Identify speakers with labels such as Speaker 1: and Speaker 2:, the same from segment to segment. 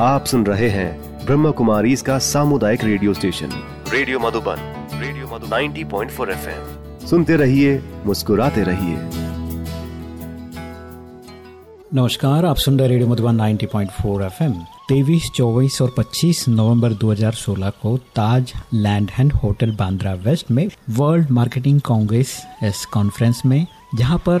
Speaker 1: आप सुन रहे हैं ब्रह्म कुमारी इसका सामुदायिक radio station. Radio Madhuban radio Madhu 90.4 FM. सुनते रहिए मुस्कुराते रहिए।
Speaker 2: नमस्कार आप सुन रहे रेडियो मधुबन 90.4 एफएम। तेईस चौबीस और 25 नवंबर 2016 को Taj lands end hotel Bandra west में world marketing congress as conference में जहाँ पर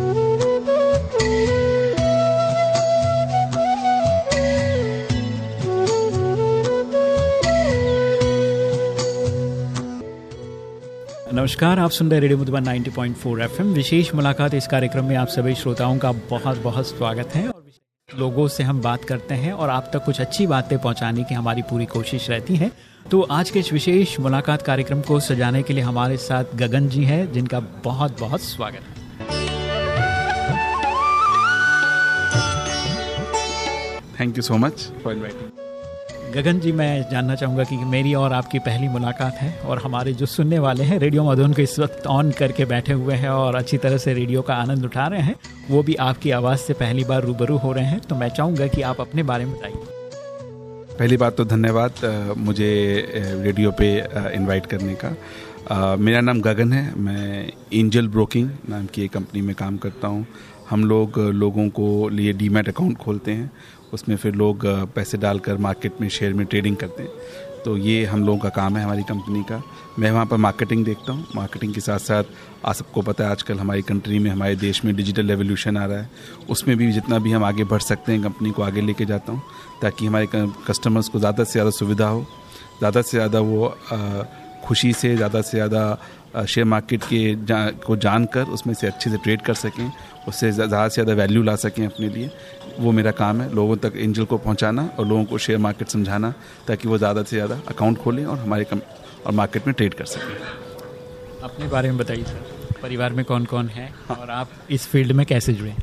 Speaker 2: नमस्कार आप सुन रहे रेडियो मधुबन 90.4 एफएम। विशेष मुलाकात इस कार्यक्रम में आप सभी श्रोताओं का बहुत बहुत स्वागत है और लोगों से हम बात करते हैं और आप तक कुछ अच्छी बातें पहुँचाने की हमारी पूरी कोशिश रहती है। तो आज के इस विशेष मुलाकात कार्यक्रम को सजाने के लिए हमारे साथ गगन जी हैं जिनका बहुत बहुत स्वागत है।
Speaker 3: Thank you so much for inviting
Speaker 2: Gagan ji, मैं जानना चाहूँगा कि मेरी और आपकी पहली मुलाकात है और हमारे जो सुनने वाले हैं, रेडियो मधुन को इस वक्त ऑन करके बैठे हुए हैं और अच्छी तरह से रेडियो का आनंद उठा रहे हैं, वो भी आपकी आवाज़ से पहली बार रूबरू हो रहे हैं तो मैं चाहूँगा कि आप अपने बारे में बताइए।
Speaker 3: पहली बात तो धन्यवाद मुझे रेडियो पे इनवाइट करने का। मेरा नाम गगन है, मैं एंजल ब्रोकिंग नाम की एक कंपनी में काम करता हूँ। हम लोग लोगों को लिए डीमेट अकाउंट खोलते हैं उसमें फिर लोग पैसे डालकर मार्केट में शेयर में ट्रेडिंग करते हैं। तो ये हम लोगों का काम है हमारी कंपनी का। मैं वहाँ पर मार्केटिंग देखता हूँ। मार्केटिंग के साथ साथ आप सबको पता है आजकल हमारी कंट्री में, हमारे देश में डिजिटल रेवोल्यूशन आ रहा है। उसमें भी जितना भी हम आगे बढ़ सकते हैं कंपनी को आगे लेके जाता हूँ, ताकि हमारे कस्टमर्स को ज़्यादा से ज़्यादा सुविधा हो। ज़्यादा से ज़्यादा वो खुशी से, ज़्यादा से ज़्यादा शेयर मार्केट के जा, को जानकर उसमें से अच्छे से ट्रेड कर सकें उससे ज़्यादा से ज़्यादा वैल्यू ला सकें अपने लिए। वो मेरा काम है लोगों तक एंजल को पहुंचाना और लोगों को शेयर मार्केट समझाना ताकि वो ज़्यादा से ज़्यादा अकाउंट खोलें और हमारे कम और मार्केट में ट्रेड कर सकें।
Speaker 2: अपने बारे में बताइए सर परिवार में कौन कौन है। और आप इस फ़ील्ड में कैसे जुड़े?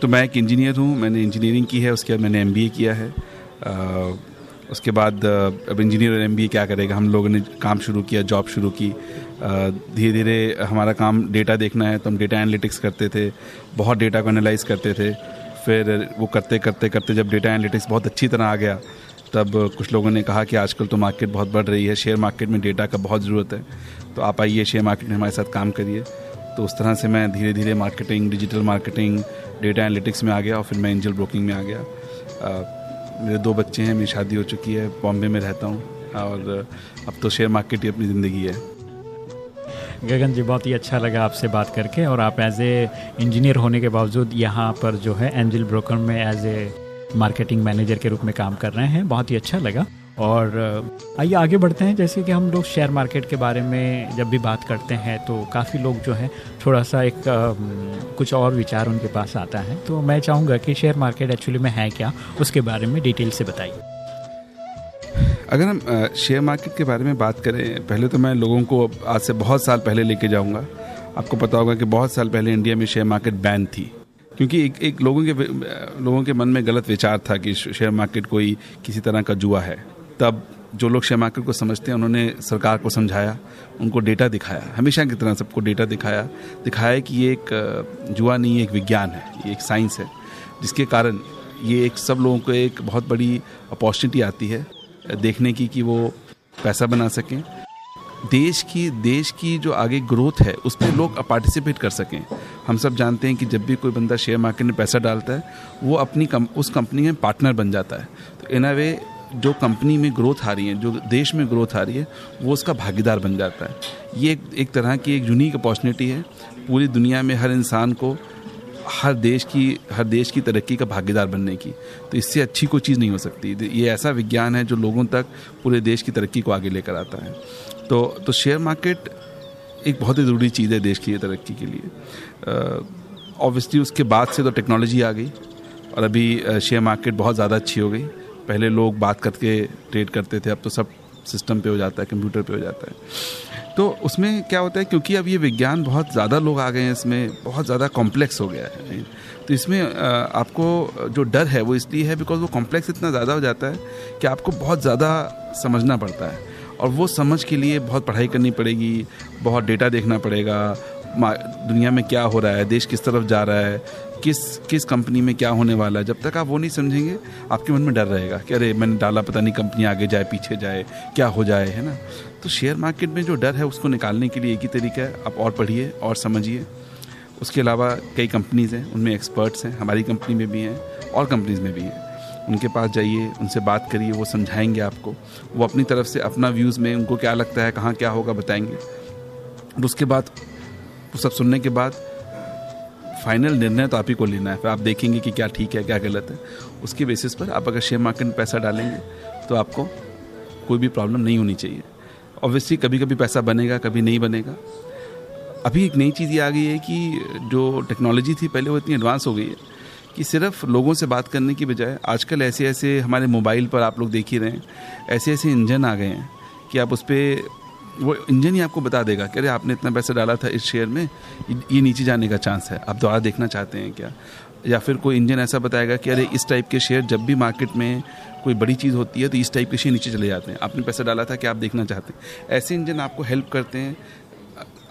Speaker 3: तो मैं एक इंजीनियर हूँ मैंने इंजीनियरिंग की है उसके बाद मैंने एमबीए किया है। आ, उसके बाद अब इंजीनियर एम क्या करेगा? हम लोगों ने काम शुरू किया जॉब शुरू की। धीरे धीरे हमारा काम डेटा देखना है तो हम डेटा एनालिटिक्स करते थे, बहुत डेटा को एनालाइज करते थे। फिर वो करते करते करते जब डेटा एनालिटिक्स बहुत अच्छी तरह आ गया, तब कुछ लोगों ने कहा कि आजकल तो मार्केट बहुत बढ़ रही है शेयर मार्केट में डेटा का बहुत ज़रूरत है। तो आप आइए शेयर मार्केट में हमारे साथ काम करिए। तो उस तरह से मैं धीरे धीरे marketing digital marketing data analytics में आ गया और फिर मैं एंजल ब्रोकिंग में आ गया। मेरे दो बच्चे हैं, मेरी शादी हो चुकी है, बॉम्बे में रहता हूँ और अब तो शेयर मार्केट ही अपनी ज़िंदगी है।
Speaker 2: गगन जी, बहुत ही अच्छा लगा आपसे बात करके और आप एज ए इंजीनियर होने के बावजूद यहाँ पर जो है एंजल ब्रोकर में एज ए मार्केटिंग मैनेजर के रूप में काम कर रहे हैं। बहुत ही अच्छा लगा। और आइए आगे बढ़ते हैं। जैसे कि हम लोग शेयर मार्केट के बारे में जब भी बात करते हैं तो काफ़ी लोग जो हैं थोड़ा सा एक कुछ और विचार उनके पास आता है। तो मैं चाहूँगा कि शेयर मार्केट एक्चुअली में है क्या, उसके बारे में डिटेल से बताइए।
Speaker 3: अगर हम शेयर मार्केट के बारे में बात करें, पहले तो मैं लोगों को आज से बहुत साल पहले लेके जाऊँगा। आपको पता होगा कि बहुत साल पहले इंडिया में शेयर मार्केट बैन थी। क्योंकि एक एक लोगों के लोगों के मन में गलत विचार था कि शेयर मार्केट कोई किसी तरह का जुआ है। तब जो लोग शेयर मार्केट को समझते हैं उन्होंने सरकार को समझाया उनको डेटा दिखाया। हमेशा की तरह सबको डेटा दिखाया। दिखाया कि ये एक जुआ नहीं है एक विज्ञान है ये एक साइंस है जिसके कारण ये एक सब लोगों को एक बहुत बड़ी अपॉर्चुनिटी आती है देखने की कि वो पैसा बना सकें। देश की देश की जो आगे ग्रोथ है उस पर लोग पार्टिसिपेट कर सकें। हम सब जानते हैं कि जब भी कोई बंदा शेयर मार्केट में पैसा डालता है वो अपनी कम, उस कंपनी में पार्टनर बन जाता है। तो इन अ वे जो कंपनी में ग्रोथ आ रही है जो देश में ग्रोथ आ रही है वो उसका भागीदार बन जाता है। ये एक, तरह की एक यूनिक अपॉर्चुनिटी है। पूरी दुनिया में हर इंसान को हर देश की हर देश की तरक्की का भागीदार बनने की। तो इससे अच्छी कोई चीज़ नहीं हो सकती। ये ऐसा विज्ञान है जो लोगों तक पूरे देश की तरक्की को आगे लेकर आता है। तो तो शेयर मार्केट एक बहुत ही ज़रूरी चीज़ है देश की तरक्की के लिए। ऑब्वियसली उसके बाद से तो टेक्नोलॉजी आ गई और अभी शेयर मार्केट बहुत ज़्यादा अच्छी हो गई। पहले लोग बात करके ट्रेड करते थे, अब तो सब सिस्टम पे हो जाता है कंप्यूटर पे हो जाता है। तो उसमें क्या होता है, क्योंकि अब ये विज्ञान बहुत ज़्यादा लोग आ गए हैं, इसमें बहुत ज़्यादा कॉम्प्लेक्स हो गया है। तो इसमें आपको जो डर है, वो इसलिए है बिकॉज़ वो कॉम्प्लेक्स इतना ज़्यादा हो जाता है कि आपको बहुत ज़्यादा समझना पड़ता है। और वो समझ के लिए बहुत पढ़ाई करनी पड़ेगी, बहुत डेटा देखना पड़ेगा दुनिया में क्या हो रहा है, देश किस तरफ़ जा रहा है किस किस कंपनी में क्या होने वाला है? जब तक आप वो नहीं समझेंगे, आपके मन में डर रहेगा कि अरे, मैंने डाला, पता नहीं कंपनी आगे जाए, पीछे जाए, क्या हो जाए, है ना? तो शेयर मार्केट में जो डर है, उसको निकालने के लिए एक ही तरीका है। आप और पढ़िए और समझिए। उसके अलावा कई कंपनीज़ हैं, उनमें एक्सपर्ट्स हैं, हमारी कंपनी में भी हैं, और कंपनीज़ में भी हैं। उनके पास जाइए, उनसे बात करिए, वो समझाएँगे आपको। वो अपनी तरफ़ से अपना व्यूज़ में उनको क्या लगता है, कहाँ क्या होगा बताएँगे। उसके बाद, वो सब सुनने के बाद फाइनल निर्णय तो आप ही को लेना है, फिर आप देखेंगे कि क्या ठीक है, क्या गलत है। उसके बेसिस पर आप अगर शेयर मार्केट में पैसा डालेंगे तो आपको कोई भी प्रॉब्लम नहीं होनी चाहिए। ऑब्वियसली कभी कभी पैसा बनेगा, कभी नहीं बनेगा। अभी एक नई चीज़ ये आ गई है कि जो टेक्नोलॉजी थी पहले वो इतनी एडवांस हो गई है कि सिर्फ़ लोगों से बात करने की बजाय आजकल ऐसे ऐसे हमारे मोबाइल पर आप लोग देख ही रहे हैं ऐसे ऐसे इंजन आ गए हैं कि आप उस पर वो इंजन ही आपको बता देगा कि अरे आपने इतना पैसा डाला था इस शेयर में, ये नीचे जाने का चांस है। आप दोबारा देखना चाहते हैं क्या? या फिर कोई इंजन ऐसा बताएगा कि अरे इस टाइप के शेयर जब भी मार्केट में कोई बड़ी चीज़ होती है तो इस टाइप के शेयर नीचे चले जाते हैं। आपने पैसा डाला था कि आप देखना चाहते हैं। ऐसे इंजन आपको हेल्प करते हैं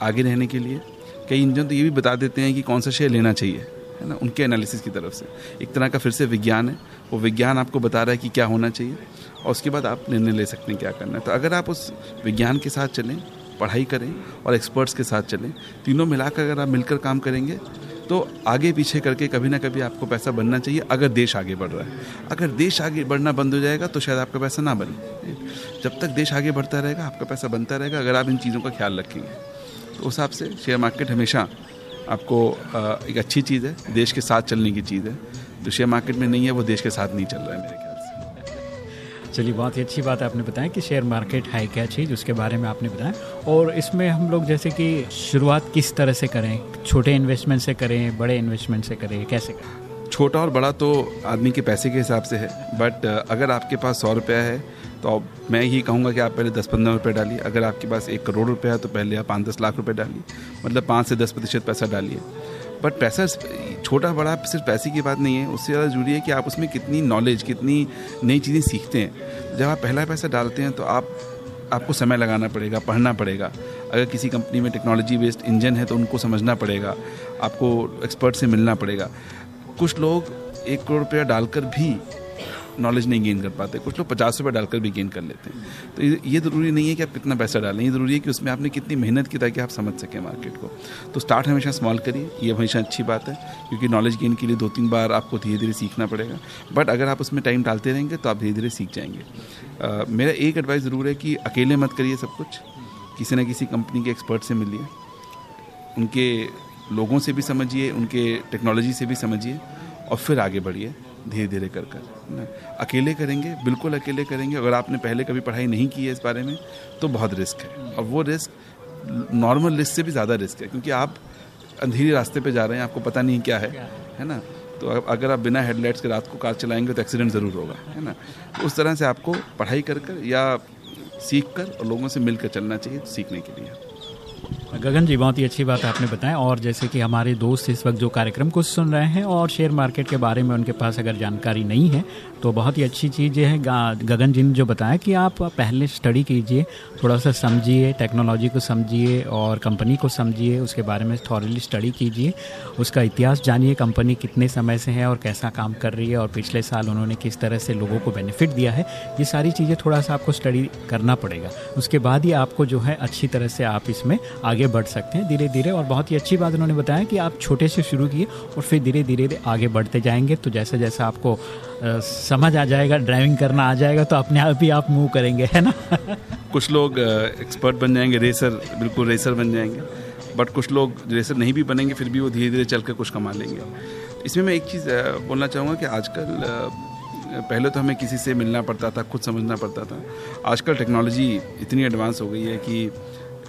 Speaker 3: आगे रहने के लिए। कई इंजन तो ये भी बता देते हैं कि कौन सा शेयर लेना चाहिए, है ना? उनके एनालिसिस की तरफ़ से। एक तरह का फिर से विज्ञान है। वो विज्ञान आपको बता रहा है कि क्या होना चाहिए। और उसके बाद आप निर्णय ले सकते हैं क्या करना है। तो अगर आप उस विज्ञान के साथ चलें, पढ़ाई करें और एक्सपर्ट्स के साथ चलें, तीनों मिलाकर अगर आप मिलकर काम करेंगे तो आगे पीछे करके कभी ना कभी आपको पैसा बनना चाहिए अगर देश आगे बढ़ रहा है। अगर देश आगे बढ़ना बंद हो जाएगा तो शायद आपका पैसा ना बने। जब तक देश आगे बढ़ता रहेगा, आपका पैसा बनता रहेगा, अगर आप इन चीज़ों का ख्याल रखेंगे। तो उस हिसाब से शेयर मार्केट हमेशा आपको एक अच्छी चीज़ है। देश के साथ चलने की चीज़ है। जो शेयर मार्केट में नहीं है, वो देश के साथ नहीं चल रहा है मेरे ख्याल
Speaker 2: चलिए, बहुत ही अच्छी बात आपने बताया कि शेयर मार्केट है क्या चीज़, उसके बारे में आपने बताया। और इसमें हम लोग जैसे कि शुरुआत किस तरह से करें? छोटे इन्वेस्टमेंट से करें, बड़े इन्वेस्टमेंट से करें, कैसे करें?
Speaker 3: छोटा और बड़ा तो आदमी के पैसे के हिसाब से है बट अगर आपके पास सौ रुपया है तो मैं यही कहूँगा कि आप पहले दस पंद्रह रुपये डालिए। अगर आपके पास एक करोड़ रुपया है तो पहले आप पाँच दस लाख रुपये डालिए। मतलब पाँच से दस प्रतिशत पैसा डालिए। बट पैसा छोटा बड़ा सिर्फ़ पैसे की बात नहीं है। उससे ज़्यादा ज़रूरी है कि आप उसमें कितनी नॉलेज कितनी नई चीज़ें सीखते हैं। जब आप पहला पैसा डालते हैं तो आप, आपको समय लगाना पड़ेगा, पढ़ना पड़ेगा। अगर किसी कंपनी में टेक्नोलॉजी बेस्ड इंजन है तो उनको समझना पड़ेगा। आपको एक्सपर्ट से मिलना पड़ेगा। कुछ लोग एक करोड़ रुपया डालकर भी नॉलेज नहीं गेन कर पाते। कुछ लोग पचास रुपये डालकर भी गेन कर लेते हैं। तो ये ज़रूरी नहीं है कि आप कितना पैसा डालें। ये ज़रूरी है कि उसमें आपने कितनी मेहनत की ताकि आप समझ सकें मार्केट को। तो स्टार्ट हमेशा स्मॉल करिए। ये हमेशा अच्छी बात है, क्योंकि नॉलेज गेन के लिए दो तीन बार आपको धीरे धीरे सीखना पड़ेगा। बट अगर आप उसमें टाइम डालते रहेंगे तो आप धीरे धीरे सीख जाएँगे। मेरा एक एडवाइस ज़रूर है कि अकेले मत करिए सब कुछ। किसी न किसी कंपनी के एक्सपर्ट से मिलिए। उनके लोगों से भी समझिए, उनके टेक्नोलॉजी से भी समझिए, और फिर आगे बढ़िए धीरे धीरे कर कर अकेले करेंगे, बिल्कुल अकेले करेंगे। अगर आपने पहले कभी पढ़ाई नहीं की है इस बारे में तो बहुत रिस्क है। और वो रिस्क, नॉर्मल रिस्क से भी ज़्यादा रिस्क है, क्योंकि आप अंधेरी रास्ते पे जा रहे हैं, आपको पता नहीं क्या है है ना? तो अगर आप बिना हेडलाइट्स के रात को कार चलाएँगे तो एक्सीडेंट ज़रूर होगा, है ना? तो उस तरह से आपको पढ़ाई कर कर या सीख कर और लोगों से मिलकर चलना चाहिए सीखने के लिए।
Speaker 2: गगन जी, बहुत ही अच्छी बात आपने बताया और जैसे कि हमारे दोस्त इस वक्त जो कार्यक्रम को सुन रहे हैं और शेयर मार्केट के बारे में उनके पास अगर जानकारी नहीं है तो बहुत ही अच्छी चीज़ है। गगन जी ने जो बताया कि आप पहले स्टडी कीजिए, थोड़ा सा समझिए टेक्नोलॉजी को समझिए और कंपनी को समझिए, उसके बारे में थॉरली स्टडी कीजिए। उसका इतिहास जानिए कंपनी कितने समय से है और कैसा काम कर रही है और पिछले साल उन्होंने किस तरह से लोगों को बेनिफिट दिया है, ये सारी चीज़ें थोड़ा सा आपको स्टडी करना पड़ेगा। उसके बाद ही आपको जो है अच्छी तरह से आप इसमें आगे बढ़ सकते हैं धीरे धीरे और बहुत ही अच्छी बात उन्होंने बताया कि आप छोटे से शुरू किए और फिर धीरे धीरे आगे बढ़ते जाएँगे। तो जैसे जैसा आपको समझ आ जाएगा, ड्राइविंग करना आ जाएगा तो अपने आप ही आप मूव करेंगे, है ना?
Speaker 3: कुछ लोग एक्सपर्ट बन जाएँगे, रेसर, बिल्कुल रेसर बन जाएँगे, बट कुछ लोग रेसर नहीं भी बनेंगे, फिर भी वो धीरे धीरे चल कर कुछ कमा लेंगे। इसमें मैं एक चीज़ बोलना चाहूँगा कि आजकल पहले तो हमें किसी से मिलना पड़ता था, खुद समझना पड़ता था। आजकल टेक्नोलॉजी इतनी एडवांस हो गई है कि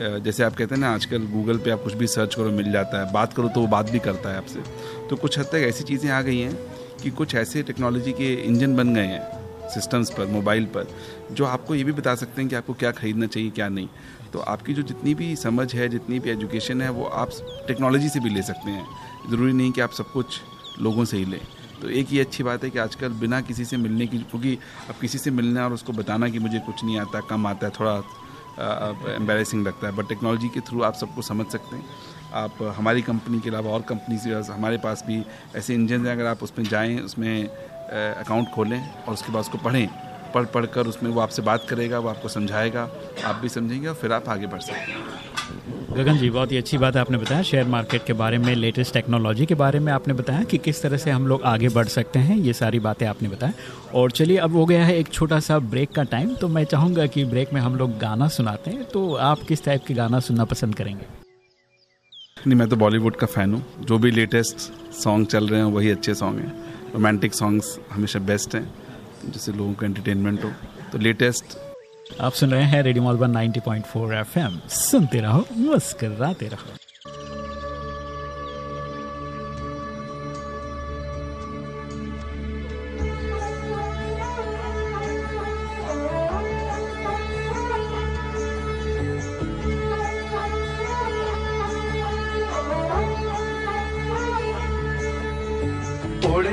Speaker 3: जैसे आप कहते हैं ना, आजकल गूगल पे आप कुछ भी सर्च करो, मिल जाता है। बात करो तो वो बात भी करता है आपसे। तो कुछ हद तक ऐसी चीज़ें आ गई हैं कि कुछ ऐसे टेक्नोलॉजी के इंजन बन गए हैं सिस्टम्स पर मोबाइल पर, जो आपको ये भी बता सकते हैं कि आपको क्या खरीदना चाहिए, क्या नहीं। तो आपकी जो जितनी भी समझ है, जितनी भी एजुकेशन है, वो आप टेक्नोलॉजी से भी ले सकते हैं। ज़रूरी नहीं कि आप सब कुछ लोगों से ही लें। तो एक ये अच्छी बात है कि आजकल बिना किसी से मिलने की, क्योंकि अब किसी से मिलना और उसको बताना कि मुझे कुछ नहीं आता, कम आता है, थोड़ा एम्बेसिंग लगता है। बट टेक्नोलॉजी के थ्रू आप सबको समझ सकते हैं। आप, हमारी कंपनी के अलावा और कंपनी हमारे पास भी ऐसे इंजन हैं। अगर आप उसमें जाएँ, उसमें अकाउंट खोलें और उसके बाद उसको पढ़ें, पढ़ पढ़ कर उसमें वो आपसे बात करेगा, वो आपको समझाएगा, आप भी समझेंगे और फिर आप आगे बढ़ सकते हैं।
Speaker 2: गगन जी, बहुत ही अच्छी बात आपने बताया। शेयर मार्केट के बारे में, लेटेस्ट टेक्नोलॉजी के बारे में आपने बताया कि किस तरह से हम लोग आगे बढ़ सकते हैं, ये सारी बातें आपने बताया। और चलिए, अब हो गया है एक छोटा सा ब्रेक का टाइम तो मैं चाहूँगा कि ब्रेक में हम लोग गाना सुनाते हैं। तो आप किस टाइप के गाना सुनना पसंद करेंगे?
Speaker 3: नहीं, मैं तो बॉलीवुड का फ़ैन हूँ। जो भी लेटेस्ट सॉन्ग चल रहे हैं, वही अच्छे सॉन्ग हैं। रोमांटिक सॉन्ग्स हमेशा बेस्ट हैं जिससे लोगों को एंटरटेनमेंट हो। तो लेटेस्ट
Speaker 2: आप सुन रहे हैं रेडियो मधुबन 90.4 पॉइंट सुनते रहो, मुस्कराते रहो।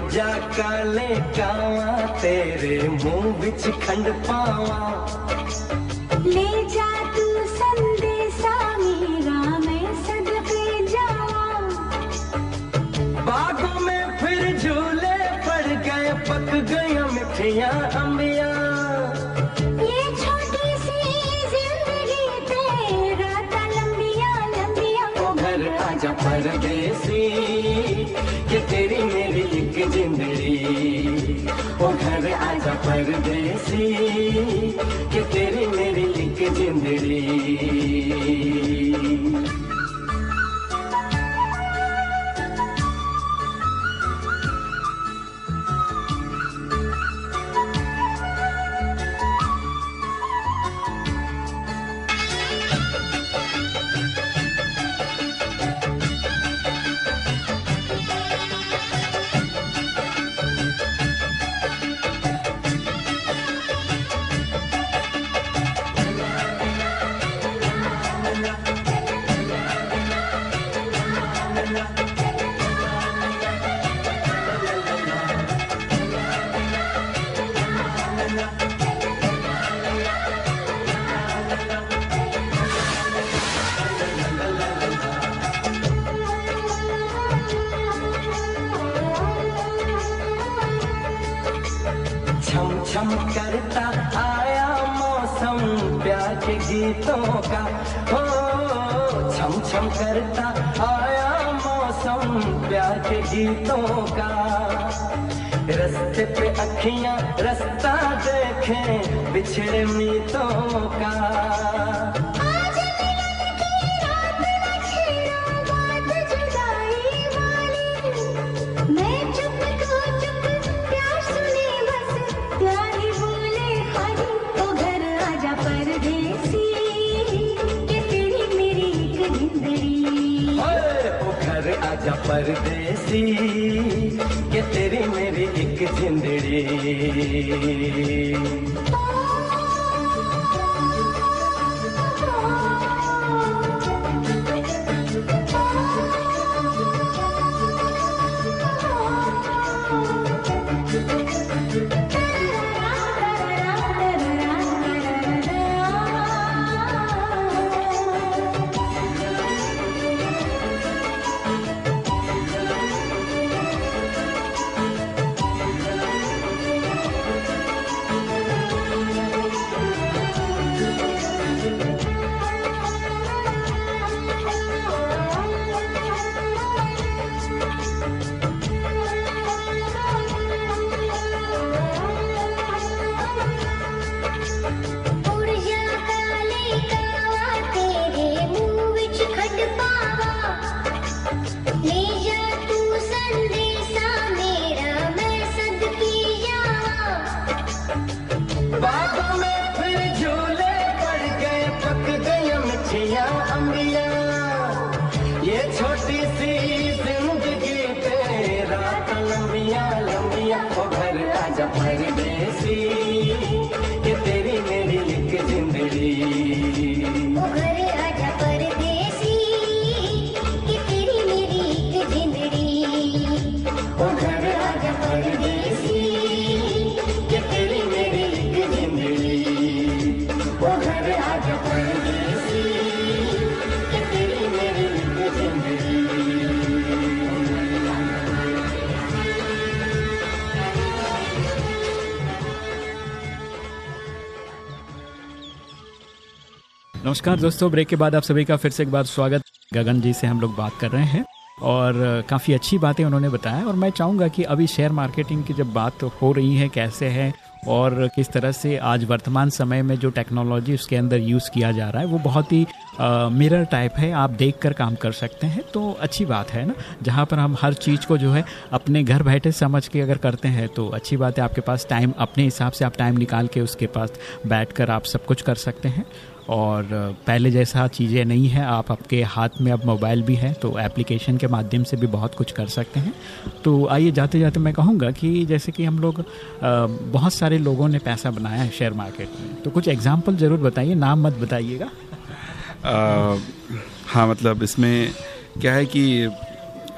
Speaker 4: जा काले कावा, तेरे मुँह बिच खंड
Speaker 5: पावा। घर आजा परदेसी ये तेरी मेरी एक जिंदड़ी। ओ घर आजा परदेसी के तेरी मेरी एक जिंदड़ी। गीतों का। हो छम छम करता आया मौसम प्यार के गीतों का। रस्ते पे अखियाँ रास्ता देखें, बिछड़े मीतों का। परदेसी के तेरी मेरी एक जिंदड़ी।
Speaker 2: नमस्कार दोस्तों, ब्रेक के बाद आप सभी का फिर से एक बार स्वागत। गगन जी से हम लोग बात कर रहे हैं और काफ़ी अच्छी बातें उन्होंने बताया और मैं चाहूँगा कि अभी शेयर मार्केटिंग की जब बात हो रही है, कैसे है और किस तरह से आज वर्तमान समय में जो टेक्नोलॉजी उसके अंदर यूज़ किया जा रहा है, वो बहुत ही मिरर टाइप है, आप देख कर काम कर सकते हैं। तो अच्छी बात है ना, जहाँ पर हम हर चीज़ को जो है अपने घर बैठे समझ के अगर करते हैं तो अच्छी बात है आपके पास टाइम अपने हिसाब से आप टाइम निकाल के उसके पास बैठ कर आप सब कुछ कर सकते हैं। और पहले जैसा चीज़ें नहीं है, आप आपके हाथ में अब मोबाइल भी है तो एप्लीकेशन के माध्यम से भी बहुत कुछ कर सकते हैं। तो आइए जाते जाते मैं कहूँगा कि जैसे कि हम लोग बहुत सारे लोगों ने पैसा बनाया है शेयर मार्केट में तो कुछ एग्ज़ाम्पल ज़रूर बताइए, नाम मत बताइएगा।
Speaker 3: हाँ मतलब इसमें क्या है कि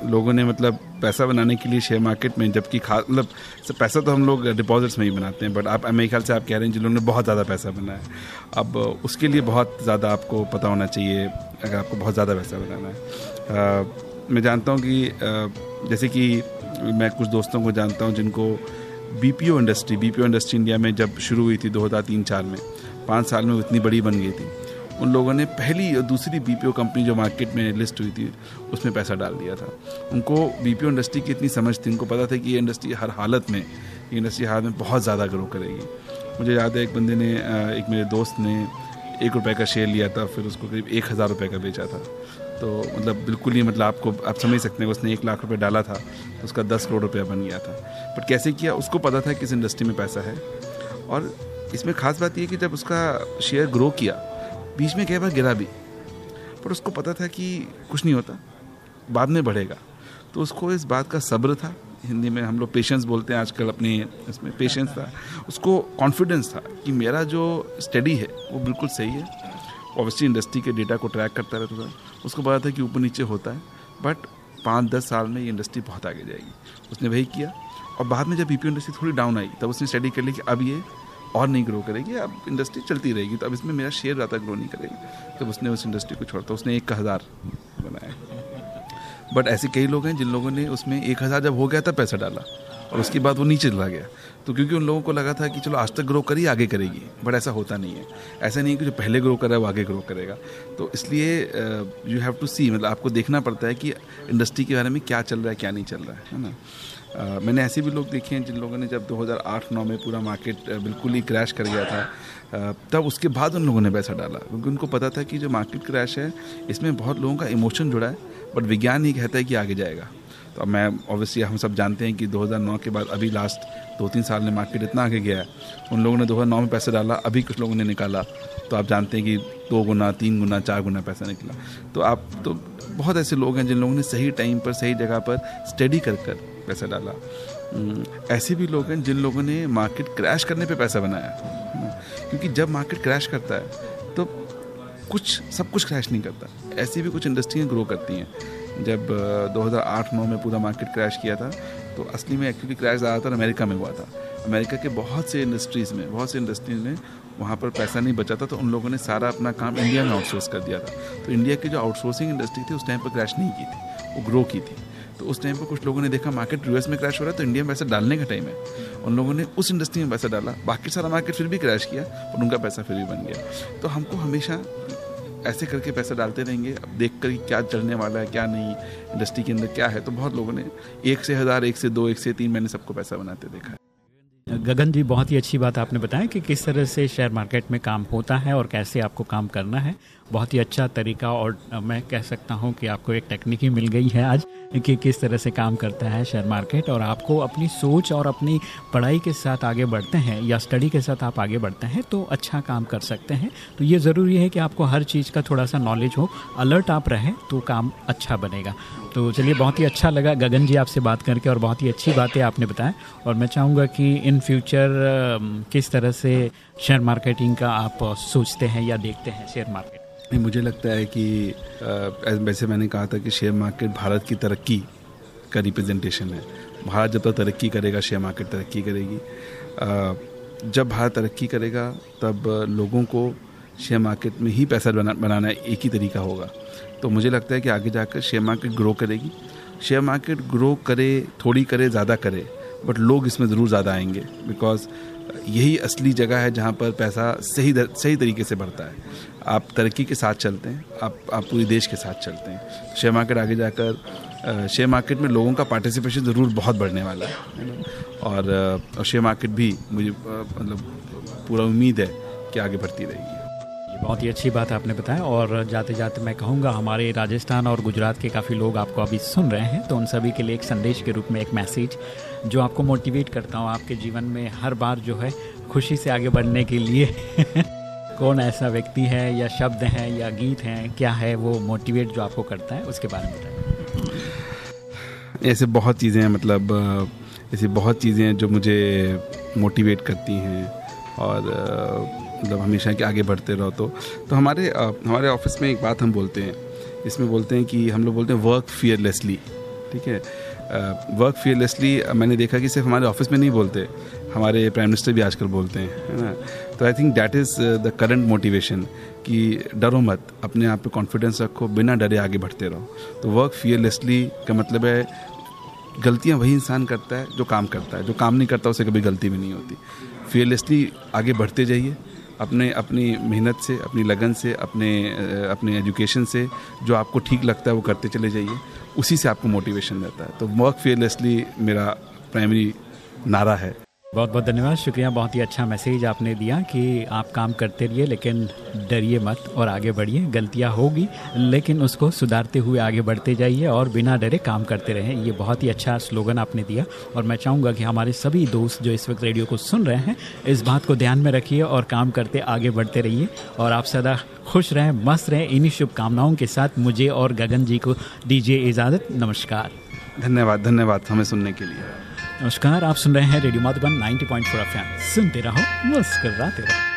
Speaker 3: लोगों ने मतलब पैसा बनाने के लिए शेयर मार्केट में जबकि खास मतलब पैसा तो हम लोग डिपॉजिट्स में ही बनाते हैं बट आप मेरे ख्याल से आप कह रहे हैं जिन लोगों ने बहुत ज़्यादा पैसा बनाया अब उसके लिए बहुत ज़्यादा आपको पता होना चाहिए अगर आपको बहुत ज़्यादा पैसा बनाना है। आ, मैं जानता हूँ कि आ, जैसे कि मैं कुछ दोस्तों को जानता हूँ जिनको BPO industry BPO industry India में जब शुरू हुई थी 2003-4 में पाँच साल में वो इतनी बड़ी बन गई थी। उन लोगों ने पहली और दूसरी बीपीओ कंपनी जो मार्केट में लिस्ट हुई थी, उसमें पैसा डाल दिया था। उनको बीपीओ इंडस्ट्री की इतनी समझ थी, उनको पता था कि ये इंडस्ट्री हर हालत में, ये इंडस्ट्री हालत में बहुत ज़्यादा ग्रो करेगी। मुझे याद है, एक बंदे ने एक मेरे दोस्त ने एक रुपए का शेयर लिया था, फिर उसको करीब एक हज़ार रुपये का बेचा था। तो मतलब बिल्कुल ही मतलब आपको, आप समझ सकते हैं उसने एक लाख रुपए डाला था तो उसका दस करोड़ रुपया बन गया था। बट कैसे किया, उसको पता था किस इंडस्ट्री में पैसा है। और इसमें खास बात यह कि जब उसका शेयर ग्रो किया बीच में कई बार गिरा भी। पर उसको पता था कि कुछ नहीं होता, बाद में बढ़ेगा। तो उसको इस बात का सब्र था, हिंदी में हम लोग पेशेंस बोलते हैं आजकल अपने, इसमें पेशेंस था। उसको कॉन्फिडेंस था कि मेरा जो स्टडी है, वो बिल्कुल सही है। ऑब्वियसली इंडस्ट्री के डेटा को ट्रैक करता रहता था। उसको पता था कि ऊपर नीचे होता है बट पाँच दस साल में ये इंडस्ट्री बहुत आगे जाएगी। उसने वही किया। और बाद में जब बीपीओ इंडस्ट्री थोड़ी डाउन आई, तब उसने स्टडी कर ली कि अब ये और नहीं ग्रो करेगी, अब इंडस्ट्री चलती रहेगी तो अब इसमें मेरा शेयर ज़्यादा ग्रो नहीं करेगा। तब उसने उस इंडस्ट्री को छोड़ा तो उसने एक हज़ार बनाया। बट ऐसे कई लोग हैं जिन लोगों ने उसमें एक हज़ार जब हो गया तब पैसा डाला, और उसके बाद वो नीचे चला गया। तो क्योंकि उन लोगों को लगा था कि चलो आज तक ग्रो करी, आगे करेगी बट ऐसा होता नहीं है। ऐसा नहीं है कि जो पहले ग्रो कर है, वो आगे ग्रो करेगा। तो इसलिए यू हैव टू सी मतलब आपको देखना पड़ता है कि इंडस्ट्री के बारे में क्या चल रहा है, क्या नहीं चल रहा है ना? Uh, मैंने ऐसे भी लोग देखे हैं जिन लोगों ने जब 2008-9 में पूरा मार्केट बिल्कुल ही क्रैश कर गया था तब उसके बाद उन लोगों ने पैसा डाला। क्योंकि उनको पता था कि जो मार्केट क्रैश है इसमें बहुत लोगों का इमोशन जुड़ा है बट विज्ञान ही कहता है कि आगे जाएगा। तो मैं ऑब्वियसली हम सब जानते हैं कि 2009 के बाद अभी लास्ट दो तीन साल में मार्केट इतना आगे गया है। उन लोगों ने 2009 में पैसा डाला अभी कुछ लोगों ने निकाला। तो आप जानते हैं कि दो गुना तीन गुना चार गुना पैसा निकला। तो आप तो बहुत ऐसे लोग हैं जिन लोगों ने सही टाइम पर सही जगह पर स्टडी कर कर पैसा डाला। हम्म, ऐसे भी लोग हैं जिन लोगों ने मार्केट क्रैश करने पे पैसा बनाया। क्योंकि जब मार्केट क्रैश करता है तो कुछ सब कुछ क्रैश नहीं करता। ऐसी भी कुछ इंडस्ट्रियाँ ग्रो करती हैं। जब 2008-9 में पूरा मार्केट क्रैश किया था तो असली में एक्चुअली क्रैश ज़्यादातर अमेरिका में हुआ था। अमेरिका के बहुत से इंडस्ट्रीज़ में बहुत से इंडस्ट्रीज़ में वहाँ पर पैसा नहीं बचा था तो उन लोगों ने सारा अपना काम इंडिया में आउटसोर्स कर दिया था। तो इंडिया की जो आउटसोर्सिंग इंडस्ट्री थी, उस टाइम पर क्रैश नहीं की थी, वो ग्रो की थी। तो उस टाइम पर कुछ लोगों ने देखा मार्केट यूएस में क्रैश हो रहा है तो इंडिया में पैसा डालने का टाइम है। उन लोगों ने उस इंडस्ट्री में पैसा डाला, बाकी सारा मार्केट फिर भी क्रैश किया, और उनका पैसा फिर भी बन गया। तो हमको हमेशा ऐसे करके पैसा डालते रहेंगे, अब देख कर क्या चलने वाला है, क्या नहीं इंडस्ट्री के अंदर क्या है। तो बहुत लोगों ने एक से हज़ार, एक से दो, एक से तीन, मैंने सबको पैसा बनाते देखा है।
Speaker 2: गगन जी, बहुत ही अच्छी बात आपने बताया कि किस तरह से शेयर मार्केट में काम होता है और कैसे आपको काम करना है। बहुत ही अच्छा तरीका और मैं कह सकता हूँ कि आपको एक टेक्निक ही मिल गई है आज कि किस तरह से काम करता है शेयर मार्केट और आपको अपनी सोच और अपनी पढ़ाई के साथ आगे बढ़ते हैं या स्टडी के साथ आप आगे बढ़ते हैं तो अच्छा काम कर सकते हैं। तो ये ज़रूरी है कि आपको हर चीज़ का थोड़ा सा नॉलेज हो। अलर्ट आप रहें तो काम अच्छा बनेगा। तो चलिए बहुत ही अच्छा लगा गगन जी आपसे बात करके और बहुत ही अच्छी बातें आपने बताया और मैं चाहूँगा कि इन फ्यूचर किस तरह से शेयर मार्केटिंग का आप सोचते हैं या देखते हैं शेयर मार्केट
Speaker 3: मुझे लगता है कि वैसे मैंने कहा था कि शेयर मार्केट भारत की तरक्की का रिप्रेजेंटेशन है। भारत जब तक तरक्की करेगा शेयर मार्केट तरक्की करेगी। जब भारत तरक्की करेगा तब लोगों को शेयर मार्केट में ही पैसा बना, बनाना एक ही तरीका होगा। तो मुझे लगता है कि आगे जाकर शेयर मार्केट ग्रो करेगी। शेयर मार्केट ग्रो करे थोड़ी करे ज़्यादा करे बट लोग इसमें ज़रूर ज़्यादा आएँगे। बिकॉज़ यही असली जगह है जहाँ पर पैसा सही दर, सही तरीके से बढ़ता है। आप तरक्की के साथ चलते हैं आप आप पूरी देश के साथ चलते हैं। शेयर मार्केट आगे जाकर शेयर मार्केट में लोगों का पार्टिसिपेशन ज़रूर बहुत बढ़ने वाला है और, और शेयर मार्केट भी मुझे मतलब पूरा उम्मीद है कि आगे बढ़ती रहेगी।
Speaker 2: बहुत ही अच्छी बात आपने बताया और जाते जाते मैं कहूँगा हमारे राजस्थान और गुजरात के काफ़ी लोग आपको अभी सुन रहे हैं तो उन सभी के लिए एक संदेश के रूप में एक मैसेज जो आपको मोटिवेट करता हूँ आपके जीवन में हर बार जो है खुशी से आगे बढ़ने के लिए। कौन ऐसा व्यक्ति है या शब्द हैं या गीत हैं, क्या है वो मोटिवेट जो आपको करता है, उसके बारे में बताएँ
Speaker 3: ऐसे बहुत चीज़ें हैं मतलब ऐसी बहुत चीज़ें हैं जो मुझे मोटिवेट करती हैं और मतलब हमेशा कि आगे बढ़ते रहो तो। तो हमारे हमारे ऑफ़िस में एक बात हम बोलते हैं, इसमें बोलते हैं कि हम लोग बोलते हैं वर्क फियरलेसली ठीक है? वर्क फियरलेसली मैंने देखा कि सिर्फ़ हमारे ऑफ़िस में नहीं बोलते, हमारे प्राइम मिनिस्टर भी आजकल बोलते हैं, है ना? तो I think that is the current motivation कि डरो मत, अपने आप पे कॉन्फिडेंस रखो, बिना डरे आगे बढ़ते रहो। तो वर्क फियरलेसली का मतलब है, गलतियाँ वही इंसान करता है जो काम करता है, जो काम नहीं करता उसे कभी गलती भी नहीं होती। फियरलेसली आगे बढ़ते जाइए, अपने, अपनी मेहनत से, अपनी लगन से, अपने अपने एजुकेशन से, जो आपको ठीक लगता है वो करते चले जाइए। उसी से आपको मोटिवेशन रहता है। तो वर्क फेयरलेसली मेरा प्राइमरी नारा है।
Speaker 2: बहुत बहुत धन्यवाद। शुक्रिया, बहुत ही अच्छा मैसेज आपने दिया कि आप काम करते रहिए, लेकिन डरिए मत और आगे बढ़िए। गलतियाँ होगी, लेकिन उसको सुधारते हुए आगे बढ़ते जाइए और बिना डरे काम करते रहें। ये बहुत ही अच्छा स्लोगन आपने दिया और मैं चाहूँगा कि हमारे सभी दोस्त जो इस वक्त रेडियो को सुन रहे हैं, इस बात को ध्यान में रखिए और काम करते आगे बढ़ते रहिए और आप सदा खुश रहें, मस्त रहें। इन्हीं शुभकामनाओं के साथ मुझे और गगन जी को दीजिए इजाज़त। नमस्कार।
Speaker 3: धन्यवाद धन्यवाद हमें सुनने के लिए।
Speaker 2: नमस्कार आप सुन रहे हैं रेडियो मधुबन 90.4 एफएम। सुनते रहो मुस्कुराते रहो।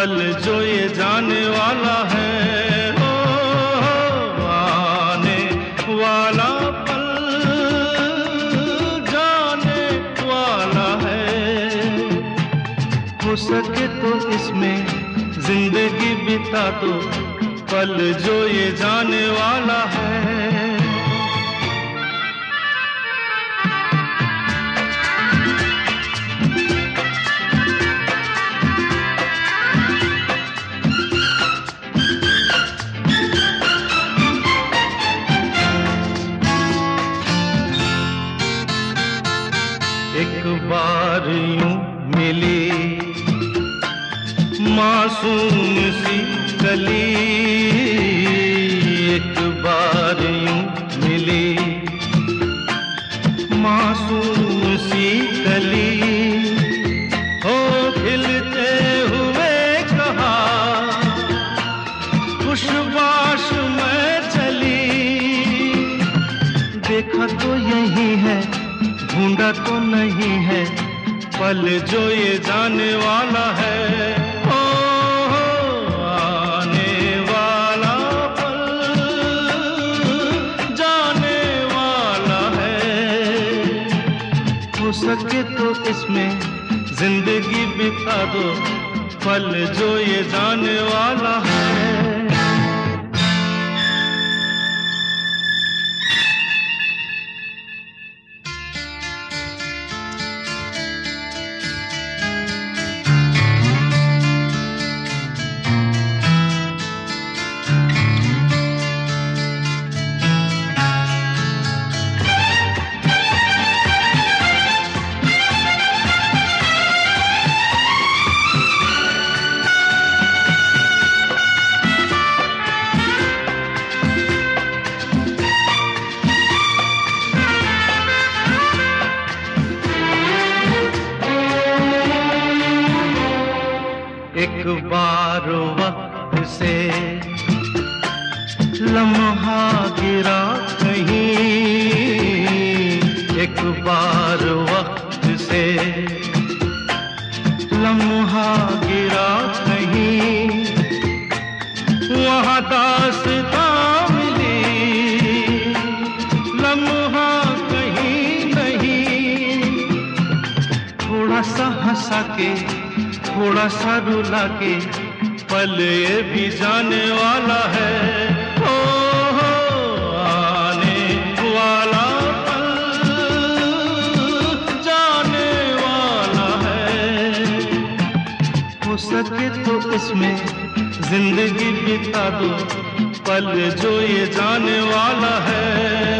Speaker 6: पल जो ये जाने वाला है। हो, आने वाला पल जाने वाला है। हो सके तो इसमें ज़िंदगी बिता दो। पल जो ये जाने वाला है। पल जो ये जाने वाला है। ओ, आने वाला जाने वाला है। हो सके तो इसमें ज़िंदगी बिता दो पल जो ये जाने वाला है। के पल ये भी जाने वाला है। ओ वाला पल जाने वाला है। हो सके तो इसमें ज़िंदगी बिता दो, पल जो ये जाने वाला है।